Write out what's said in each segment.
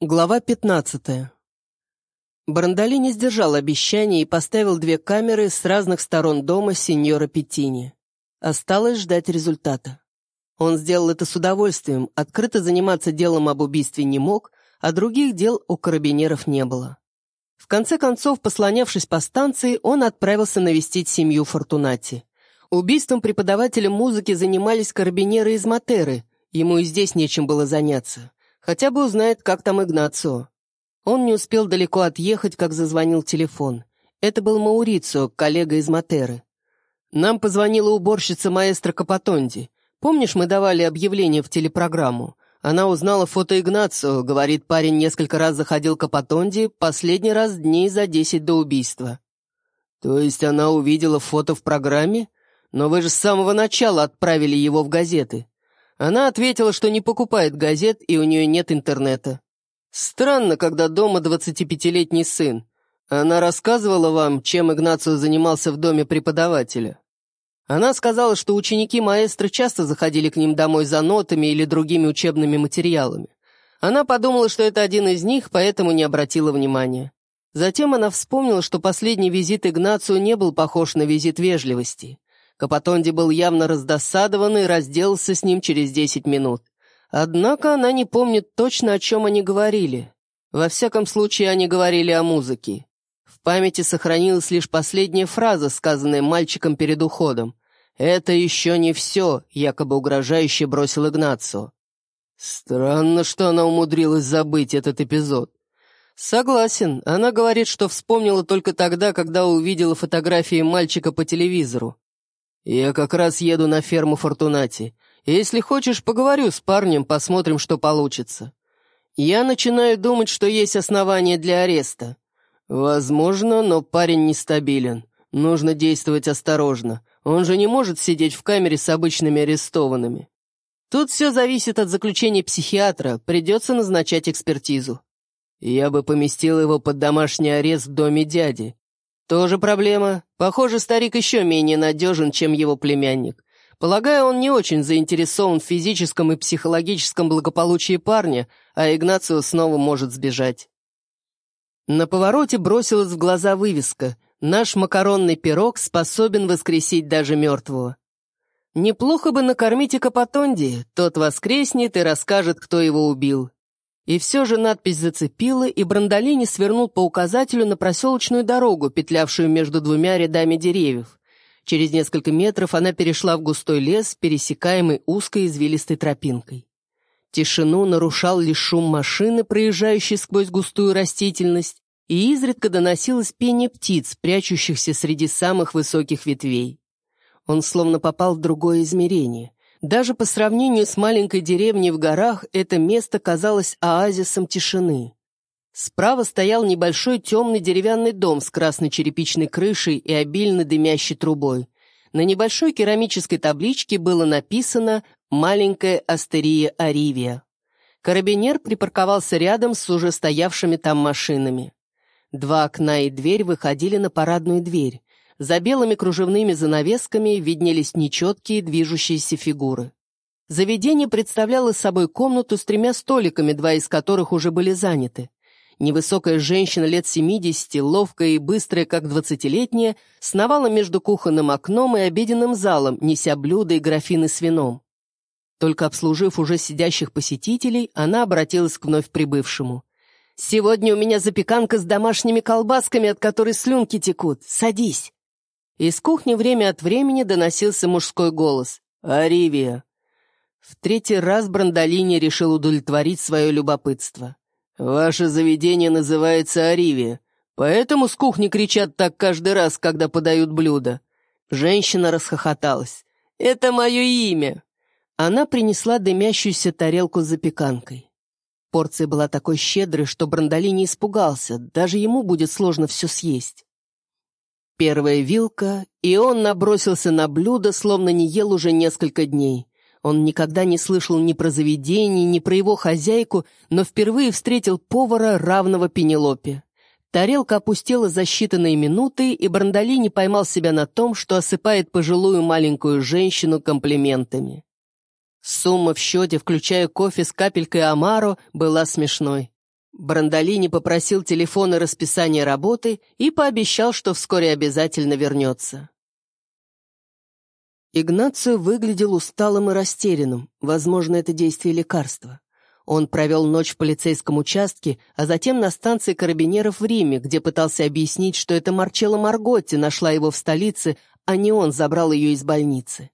Глава 15. Брандоли не сдержал обещания и поставил две камеры с разных сторон дома сеньора Петтини. Осталось ждать результата. Он сделал это с удовольствием, открыто заниматься делом об убийстве не мог, а других дел у карабинеров не было. В конце концов, послонявшись по станции, он отправился навестить семью Фортунати. Убийством преподавателя музыки занимались карабинеры из Матеры, ему и здесь нечем было заняться. Хотя бы узнает, как там Игнацио. Он не успел далеко отъехать, как зазвонил телефон. Это был Маурицио, коллега из Матеры. Нам позвонила уборщица маэстро Капотонди. Помнишь, мы давали объявление в телепрограмму? Она узнала фото Игнацио, говорит, парень несколько раз заходил к Капотонди, последний раз дней за десять до убийства. То есть она увидела фото в программе? Но вы же с самого начала отправили его в газеты. Она ответила, что не покупает газет и у нее нет интернета. Странно, когда дома 25-летний сын. Она рассказывала вам, чем Игнацио занимался в доме преподавателя. Она сказала, что ученики маэстро часто заходили к ним домой за нотами или другими учебными материалами. Она подумала, что это один из них, поэтому не обратила внимания. Затем она вспомнила, что последний визит Игнацио не был похож на визит вежливости. Капотонди был явно раздосадован и разделался с ним через десять минут. Однако она не помнит точно, о чем они говорили. Во всяком случае, они говорили о музыке. В памяти сохранилась лишь последняя фраза, сказанная мальчиком перед уходом. «Это еще не все», — якобы угрожающе бросил Игнацио. Странно, что она умудрилась забыть этот эпизод. Согласен, она говорит, что вспомнила только тогда, когда увидела фотографии мальчика по телевизору. «Я как раз еду на ферму Фортунати. Если хочешь, поговорю с парнем, посмотрим, что получится. Я начинаю думать, что есть основания для ареста. Возможно, но парень нестабилен. Нужно действовать осторожно. Он же не может сидеть в камере с обычными арестованными. Тут все зависит от заключения психиатра, придется назначать экспертизу. Я бы поместил его под домашний арест в доме дяди. «Тоже проблема. Похоже, старик еще менее надежен, чем его племянник. Полагаю, он не очень заинтересован в физическом и психологическом благополучии парня, а Игнацио снова может сбежать». На повороте бросилась в глаза вывеска «Наш макаронный пирог способен воскресить даже мертвого». Неплохо бы накормить и Капотонди, тот воскреснет и расскажет, кто его убил. И все же надпись зацепила, и Брандолини свернул по указателю на проселочную дорогу, петлявшую между двумя рядами деревьев. Через несколько метров она перешла в густой лес, пересекаемый узкой извилистой тропинкой. Тишину нарушал лишь шум машины, проезжающей сквозь густую растительность, и изредка доносилось пение птиц, прячущихся среди самых высоких ветвей. Он словно попал в другое измерение. Даже по сравнению с маленькой деревней в горах это место казалось оазисом тишины. Справа стоял небольшой темный деревянный дом с красной черепичной крышей и обильно дымящей трубой. На небольшой керамической табличке было написано «Маленькая астерия Аривия». Карабинер припарковался рядом с уже стоявшими там машинами. Два окна и дверь выходили на парадную дверь. За белыми кружевными занавесками виднелись нечеткие движущиеся фигуры. Заведение представляло собой комнату с тремя столиками, два из которых уже были заняты. Невысокая женщина лет семидесяти, ловкая и быстрая, как двадцатилетняя, сновала между кухонным окном и обеденным залом, неся блюда и графины с вином. Только обслужив уже сидящих посетителей, она обратилась к вновь прибывшему. «Сегодня у меня запеканка с домашними колбасками, от которой слюнки текут. Садись!» Из кухни время от времени доносился мужской голос. «Аривия!» В третий раз Брандолини решил удовлетворить свое любопытство. «Ваше заведение называется Аривия, поэтому с кухни кричат так каждый раз, когда подают блюдо». Женщина расхохоталась. «Это мое имя!» Она принесла дымящуюся тарелку с запеканкой. Порция была такой щедрой, что Брандолини испугался, даже ему будет сложно все съесть. Первая вилка, и он набросился на блюдо, словно не ел уже несколько дней. Он никогда не слышал ни про заведение, ни про его хозяйку, но впервые встретил повара, равного Пенелопе. Тарелка опустела за считанные минуты, и Брандолини поймал себя на том, что осыпает пожилую маленькую женщину комплиментами. Сумма в счете, включая кофе с капелькой Амаро, была смешной. Брандолини попросил телефон и расписание работы и пообещал, что вскоре обязательно вернется. Игнацио выглядел усталым и растерянным. Возможно, это действие лекарства. Он провел ночь в полицейском участке, а затем на станции карабинеров в Риме, где пытался объяснить, что это Марчелла Марготти нашла его в столице, а не он забрал ее из больницы.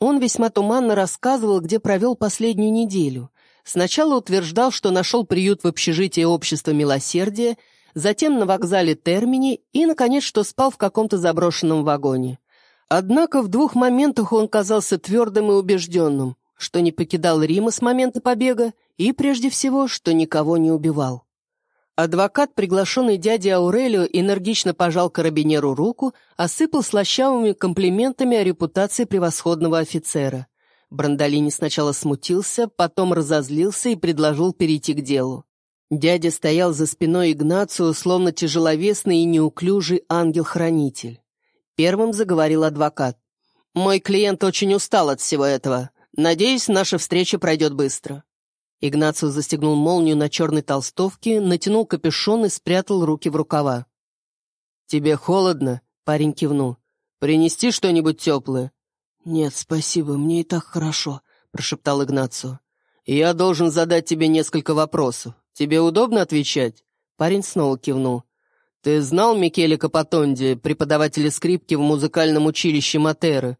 Он весьма туманно рассказывал, где провел последнюю неделю. Сначала утверждал, что нашел приют в общежитии общества милосердия, затем на вокзале Термини и, наконец, что спал в каком-то заброшенном вагоне. Однако в двух моментах он казался твердым и убежденным что не покидал Рима с момента побега и, прежде всего, что никого не убивал. Адвокат, приглашенный дядей Аурелио, энергично пожал карабинеру руку, осыпал слащавыми комплиментами о репутации превосходного офицера. Брандолини сначала смутился, потом разозлился и предложил перейти к делу. Дядя стоял за спиной Игнацию, словно тяжеловесный и неуклюжий ангел-хранитель. Первым заговорил адвокат. «Мой клиент очень устал от всего этого. Надеюсь, наша встреча пройдет быстро». Игнацио застегнул молнию на черной толстовке, натянул капюшон и спрятал руки в рукава. «Тебе холодно?» — парень кивнул. «Принести что-нибудь теплое?» «Нет, спасибо, мне и так хорошо», — прошептал Игнацио. «Я должен задать тебе несколько вопросов. Тебе удобно отвечать?» Парень снова кивнул. «Ты знал Микеле Капотонди, преподавателя скрипки в музыкальном училище Матеры?»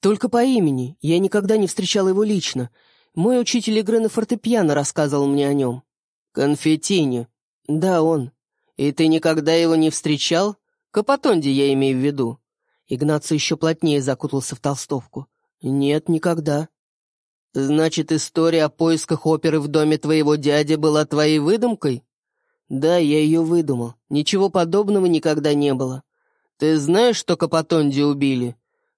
Только по имени. Я никогда не встречал его лично. Мой учитель игры на фортепиано рассказывал мне о нем. Конфетини. Да, он. И ты никогда его не встречал? Капотонди я имею в виду. Игнаций еще плотнее закутался в толстовку. Нет, никогда. Значит, история о поисках оперы в доме твоего дяди была твоей выдумкой? Да, я ее выдумал. Ничего подобного никогда не было. Ты знаешь, что Капотонди убили?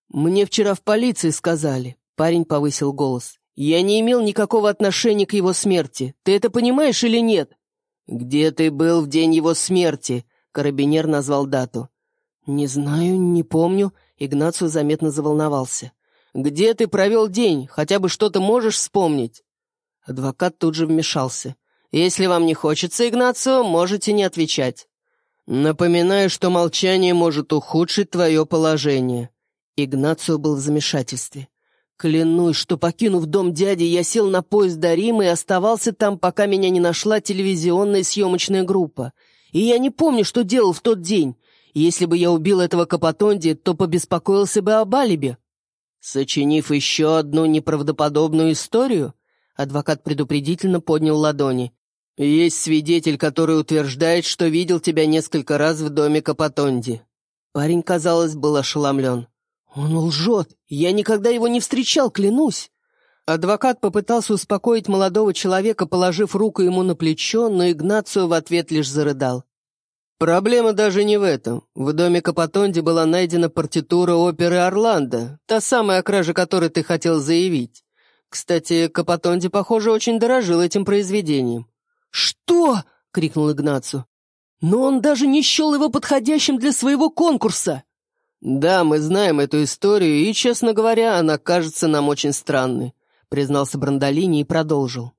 «Мне вчера в полиции сказали», — парень повысил голос. «Я не имел никакого отношения к его смерти. Ты это понимаешь или нет?» «Где ты был в день его смерти?» — карабинер назвал дату. «Не знаю, не помню», — Игнацио заметно заволновался. «Где ты провел день? Хотя бы что-то можешь вспомнить?» Адвокат тут же вмешался. «Если вам не хочется, Игнацио, можете не отвечать. Напоминаю, что молчание может ухудшить твое положение». Игнацио был в замешательстве. Клянусь, что, покинув дом дяди, я сел на поезд до Рима и оставался там, пока меня не нашла телевизионная съемочная группа. И я не помню, что делал в тот день. Если бы я убил этого Капотонди, то побеспокоился бы об алибе. Сочинив еще одну неправдоподобную историю, адвокат предупредительно поднял ладони. «Есть свидетель, который утверждает, что видел тебя несколько раз в доме Капотонди». Парень, казалось, был ошеломлен. «Он лжет! Я никогда его не встречал, клянусь!» Адвокат попытался успокоить молодого человека, положив руку ему на плечо, но Игнацио в ответ лишь зарыдал. «Проблема даже не в этом. В доме Капотонди была найдена партитура оперы «Орландо», та самая, о краже которой ты хотел заявить. Кстати, Капотонди, похоже, очень дорожил этим произведением». «Что?» — крикнул Игнацио. «Но он даже не счел его подходящим для своего конкурса!» «Да, мы знаем эту историю, и, честно говоря, она кажется нам очень странной», признался Брандолини и продолжил.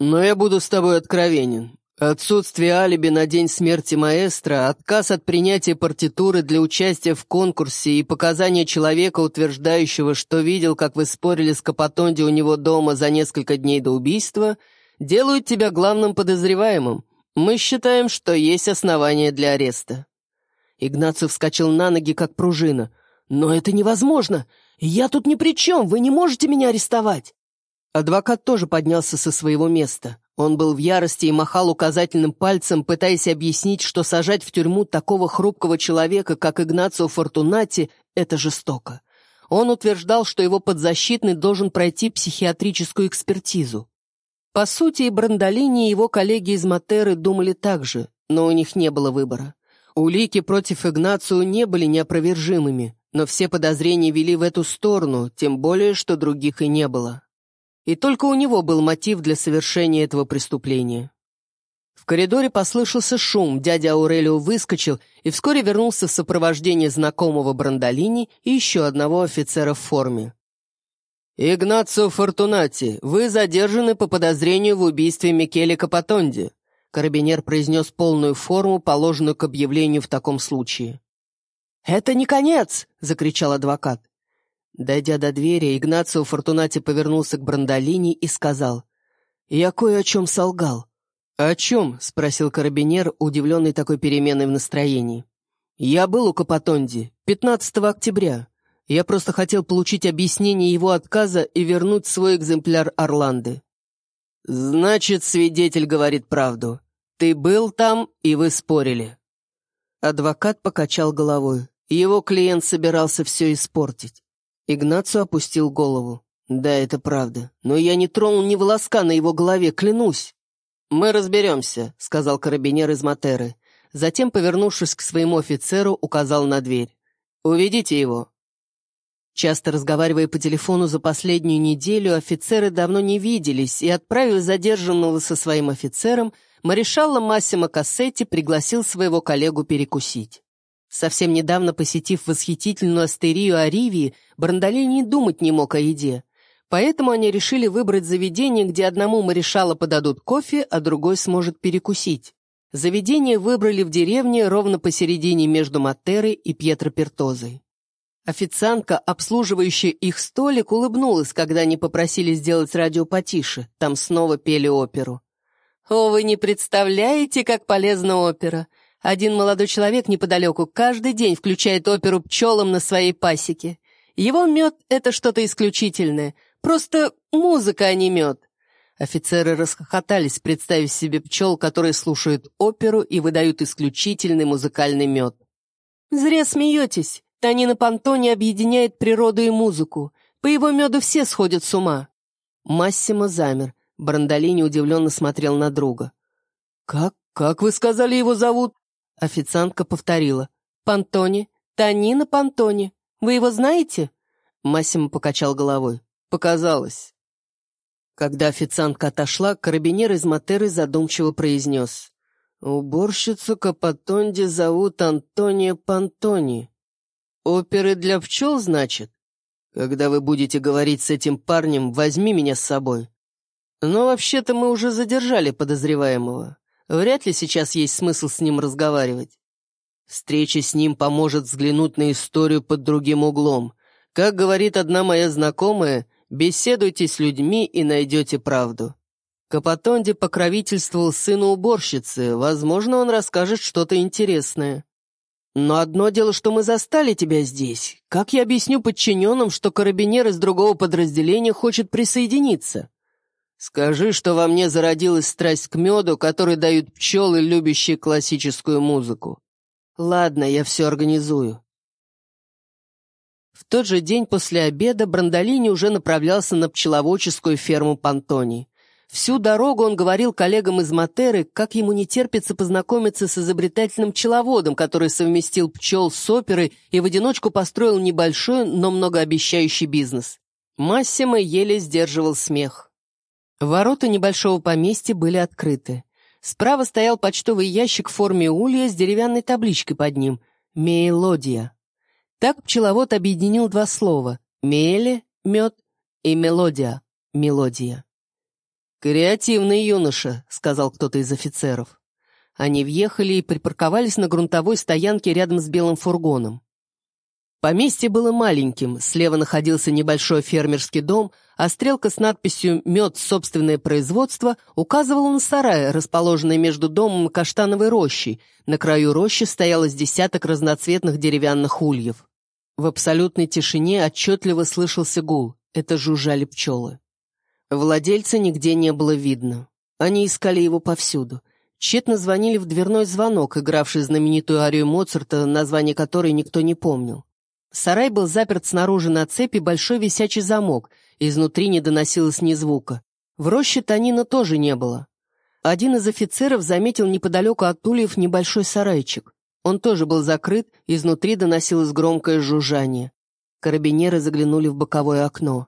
«Но я буду с тобой откровенен. Отсутствие алиби на день смерти маэстро, отказ от принятия партитуры для участия в конкурсе и показания человека, утверждающего, что видел, как вы спорили с Капотонди у него дома за несколько дней до убийства, делают тебя главным подозреваемым. Мы считаем, что есть основания для ареста». Игнацио вскочил на ноги, как пружина. «Но это невозможно! Я тут ни при чем! Вы не можете меня арестовать!» Адвокат тоже поднялся со своего места. Он был в ярости и махал указательным пальцем, пытаясь объяснить, что сажать в тюрьму такого хрупкого человека, как Игнацио Фортунати, это жестоко. Он утверждал, что его подзащитный должен пройти психиатрическую экспертизу. По сути, и Брандолини, и его коллеги из Матеры думали так же, но у них не было выбора. Улики против Игнацио не были неопровержимыми, но все подозрения вели в эту сторону, тем более, что других и не было. И только у него был мотив для совершения этого преступления. В коридоре послышался шум, дядя Аурелио выскочил и вскоре вернулся в сопровождении знакомого Брандолини и еще одного офицера в форме. «Игнацио Фортунати, вы задержаны по подозрению в убийстве Микеле Капотонди. Карабинер произнес полную форму, положенную к объявлению в таком случае. «Это не конец!» — закричал адвокат. Дойдя до двери, Игнацио Фортунати повернулся к Брандолини и сказал, «Я кое о чем солгал». «О чем?» — спросил карабинер, удивленный такой переменой в настроении. «Я был у Капотонди 15 октября. Я просто хотел получить объяснение его отказа и вернуть свой экземпляр Орланды». «Значит, свидетель говорит правду. Ты был там, и вы спорили». Адвокат покачал головой. Его клиент собирался все испортить. Игнацию опустил голову. «Да, это правда. Но я не тронул ни волоска на его голове, клянусь». «Мы разберемся», — сказал карабинер из Матеры. Затем, повернувшись к своему офицеру, указал на дверь. «Уведите его». Часто разговаривая по телефону за последнюю неделю, офицеры давно не виделись, и, отправив задержанного со своим офицером, Маришалла Массимо Кассетти пригласил своего коллегу перекусить. Совсем недавно посетив восхитительную астерию Аривии, Брандолини думать не мог о еде. Поэтому они решили выбрать заведение, где одному Маришала подадут кофе, а другой сможет перекусить. Заведение выбрали в деревне ровно посередине между Матерой и Пьетро Пертозой. Официантка, обслуживающая их столик, улыбнулась, когда они попросили сделать радио потише. Там снова пели оперу. «О, вы не представляете, как полезна опера! Один молодой человек неподалеку каждый день включает оперу пчелам на своей пасеке. Его мед — это что-то исключительное. Просто музыка, а не мед». Офицеры расхохотались, представив себе пчел, которые слушают оперу и выдают исключительный музыкальный мед. «Зря смеетесь. Танина Пантони объединяет природу и музыку. По его меду все сходят с ума». Массимо замер. Брандолини удивленно смотрел на друга. «Как? Как вы сказали, его зовут?» Официантка повторила. «Пантони. Танина Пантони. Вы его знаете?» Массимо покачал головой. «Показалось». Когда официантка отошла, карабинер из Матеры задумчиво произнес. «Уборщицу Капотонди зовут Антония Пантони. «Оперы для пчел, значит? Когда вы будете говорить с этим парнем, возьми меня с собой. Но вообще-то мы уже задержали подозреваемого. Вряд ли сейчас есть смысл с ним разговаривать. Встреча с ним поможет взглянуть на историю под другим углом. Как говорит одна моя знакомая, беседуйте с людьми и найдете правду. Капотонди покровительствовал сыну уборщицы, возможно, он расскажет что-то интересное. Но одно дело, что мы застали тебя здесь. Как я объясню подчиненным, что карабинер из другого подразделения хочет присоединиться? Скажи, что во мне зародилась страсть к меду, который дают пчелы, любящие классическую музыку. Ладно, я все организую. В тот же день после обеда Брандолини уже направлялся на пчеловодческую ферму Пантони. Всю дорогу он говорил коллегам из Матеры, как ему не терпится познакомиться с изобретательным пчеловодом, который совместил пчел с оперой и в одиночку построил небольшой, но многообещающий бизнес. Массимо еле сдерживал смех. Ворота небольшого поместья были открыты. Справа стоял почтовый ящик в форме улья с деревянной табличкой под ним «Мелодия». Так пчеловод объединил два слова «меле» — мед и «мелодия» — мелодия. «Креативный юноша», — сказал кто-то из офицеров. Они въехали и припарковались на грунтовой стоянке рядом с белым фургоном. Поместье было маленьким, слева находился небольшой фермерский дом, а стрелка с надписью «Мед. Собственное производство» указывала на сарай, расположенный между домом и каштановой рощей. На краю рощи стоялось десяток разноцветных деревянных ульев. В абсолютной тишине отчетливо слышался гул. Это жужжали пчелы. Владельца нигде не было видно. Они искали его повсюду. Тщетно звонили в дверной звонок, игравший знаменитую арию Моцарта, название которой никто не помнил. Сарай был заперт снаружи на цепи большой висячий замок, изнутри не доносилось ни звука. В роще Танина тоже не было. Один из офицеров заметил неподалеку от ульев небольшой сарайчик. Он тоже был закрыт, изнутри доносилось громкое жужжание. Карабинеры заглянули в боковое окно.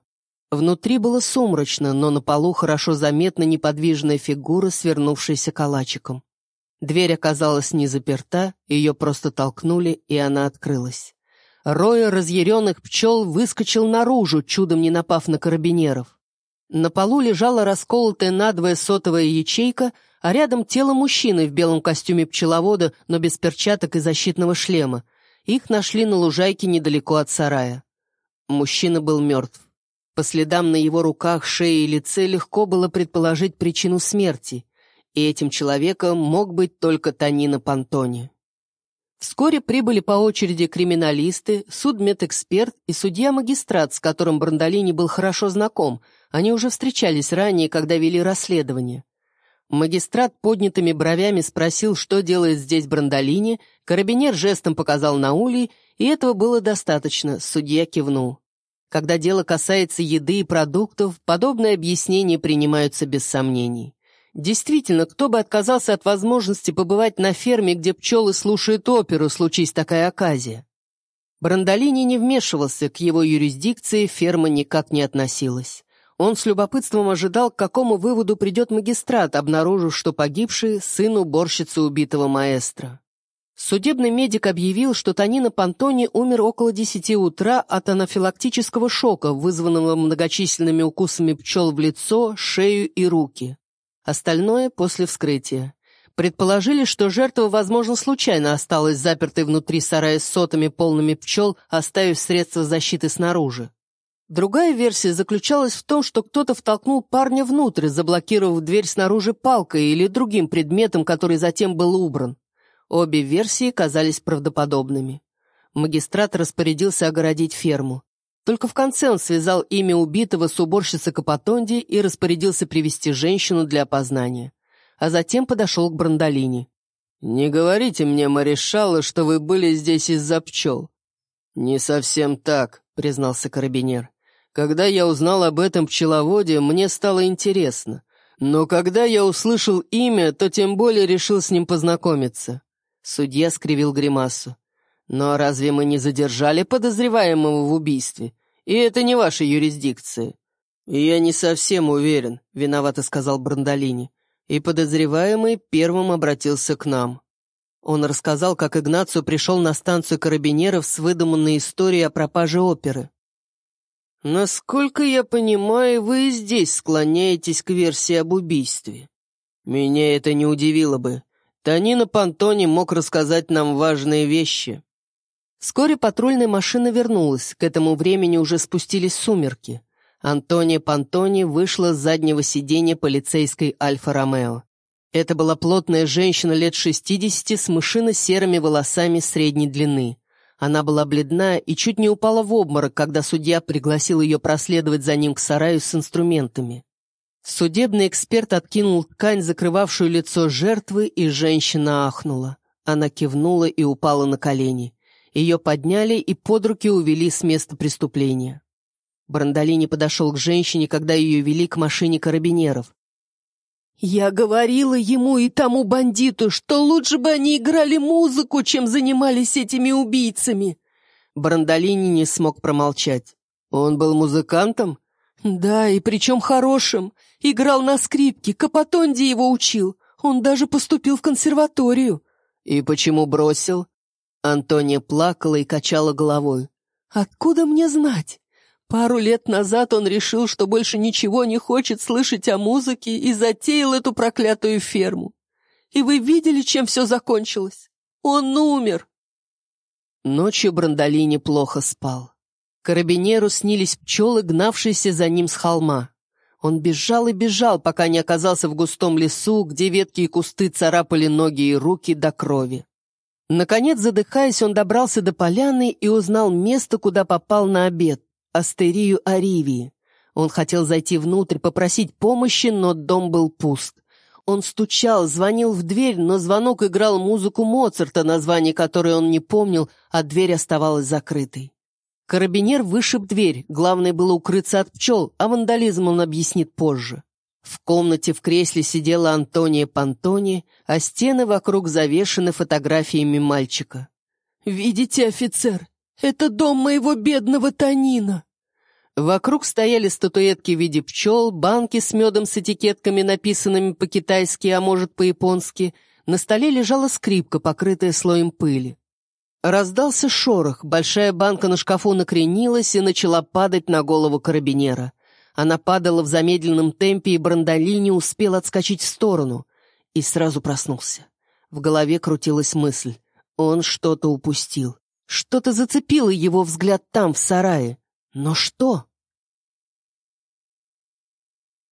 Внутри было сумрачно, но на полу хорошо заметна неподвижная фигура, свернувшаяся калачиком. Дверь оказалась не заперта, ее просто толкнули, и она открылась. Рой разъяренных пчел выскочил наружу, чудом не напав на карабинеров. На полу лежала расколотая надвое сотовая ячейка, а рядом тело мужчины в белом костюме пчеловода, но без перчаток и защитного шлема. Их нашли на лужайке недалеко от сарая. Мужчина был мертв. По следам на его руках, шее и лице легко было предположить причину смерти, и этим человеком мог быть только Танина Пантони. Вскоре прибыли по очереди криминалисты, судмедэксперт и судья-магистрат, с которым Брандолини был хорошо знаком. Они уже встречались ранее, когда вели расследование. Магистрат поднятыми бровями спросил, что делает здесь Брандолини, карабинер жестом показал на улей, и этого было достаточно, судья кивнул. Когда дело касается еды и продуктов, подобные объяснения принимаются без сомнений. Действительно, кто бы отказался от возможности побывать на ферме, где пчелы слушают оперу, случись такая оказия? Брандолини не вмешивался, к его юрисдикции ферма никак не относилась. Он с любопытством ожидал, к какому выводу придет магистрат, обнаружив, что погибший — сын уборщицы убитого маэстро. Судебный медик объявил, что Танина Пантони умер около 10 утра от анафилактического шока, вызванного многочисленными укусами пчел в лицо, шею и руки. Остальное после вскрытия. Предположили, что жертва, возможно, случайно осталась запертой внутри сарая с сотами полными пчел, оставив средства защиты снаружи. Другая версия заключалась в том, что кто-то втолкнул парня внутрь, заблокировав дверь снаружи палкой или другим предметом, который затем был убран. Обе версии казались правдоподобными. Магистрат распорядился огородить ферму. Только в конце он связал имя убитого с уборщицей Капотонди и распорядился привести женщину для опознания. А затем подошел к Брандолини. «Не говорите мне, Маришалла, что вы были здесь из-за пчел». «Не совсем так», — признался карабинер. «Когда я узнал об этом пчеловоде, мне стало интересно. Но когда я услышал имя, то тем более решил с ним познакомиться». Судья скривил гримасу. Но разве мы не задержали подозреваемого в убийстве? И это не ваша юрисдикция. Я не совсем уверен, виновато сказал Брандолини. И подозреваемый первым обратился к нам. Он рассказал, как Игнацио пришел на станцию карабинеров с выдуманной историей о пропаже оперы. «Насколько я понимаю, вы и здесь склоняетесь к версии об убийстве. Меня это не удивило бы. Танина Пантони мог рассказать нам важные вещи. Вскоре патрульная машина вернулась, к этому времени уже спустились сумерки. Антония Пантони вышла с заднего сиденья полицейской Альфа-Ромео. Это была плотная женщина лет 60 с мышино-серыми волосами средней длины. Она была бледна и чуть не упала в обморок, когда судья пригласил ее проследовать за ним к сараю с инструментами. Судебный эксперт откинул ткань, закрывавшую лицо жертвы, и женщина ахнула. Она кивнула и упала на колени. Ее подняли и под руки увели с места преступления. Брандолини подошел к женщине, когда ее вели к машине карабинеров. «Я говорила ему и тому бандиту, что лучше бы они играли музыку, чем занимались этими убийцами!» Брандолини не смог промолчать. «Он был музыкантом?» «Да, и причем хорошим. Играл на скрипке, Капотонди его учил. Он даже поступил в консерваторию». «И почему бросил?» Антония плакала и качала головой. «Откуда мне знать? Пару лет назад он решил, что больше ничего не хочет слышать о музыке и затеял эту проклятую ферму. И вы видели, чем все закончилось? Он умер!» Ночью Брандолини плохо спал. Карабинеру снились пчелы, гнавшиеся за ним с холма. Он бежал и бежал, пока не оказался в густом лесу, где ветки и кусты царапали ноги и руки до крови. Наконец, задыхаясь, он добрался до поляны и узнал место, куда попал на обед — астерию Аривии. Он хотел зайти внутрь, попросить помощи, но дом был пуст. Он стучал, звонил в дверь, но звонок играл музыку Моцарта, название которой он не помнил, а дверь оставалась закрытой. Карабинер вышиб дверь, главное было укрыться от пчел, а вандализм он объяснит позже. В комнате в кресле сидела Антония Пантони, а стены вокруг завешены фотографиями мальчика. «Видите, офицер, это дом моего бедного Танина!» Вокруг стояли статуэтки в виде пчел, банки с медом с этикетками, написанными по-китайски, а может по-японски. На столе лежала скрипка, покрытая слоем пыли. Раздался шорох, большая банка на шкафу накренилась и начала падать на голову карабинера. Она падала в замедленном темпе, и Брандолини успел отскочить в сторону. И сразу проснулся. В голове крутилась мысль. Он что-то упустил. Что-то зацепило его взгляд там, в сарае. Но что?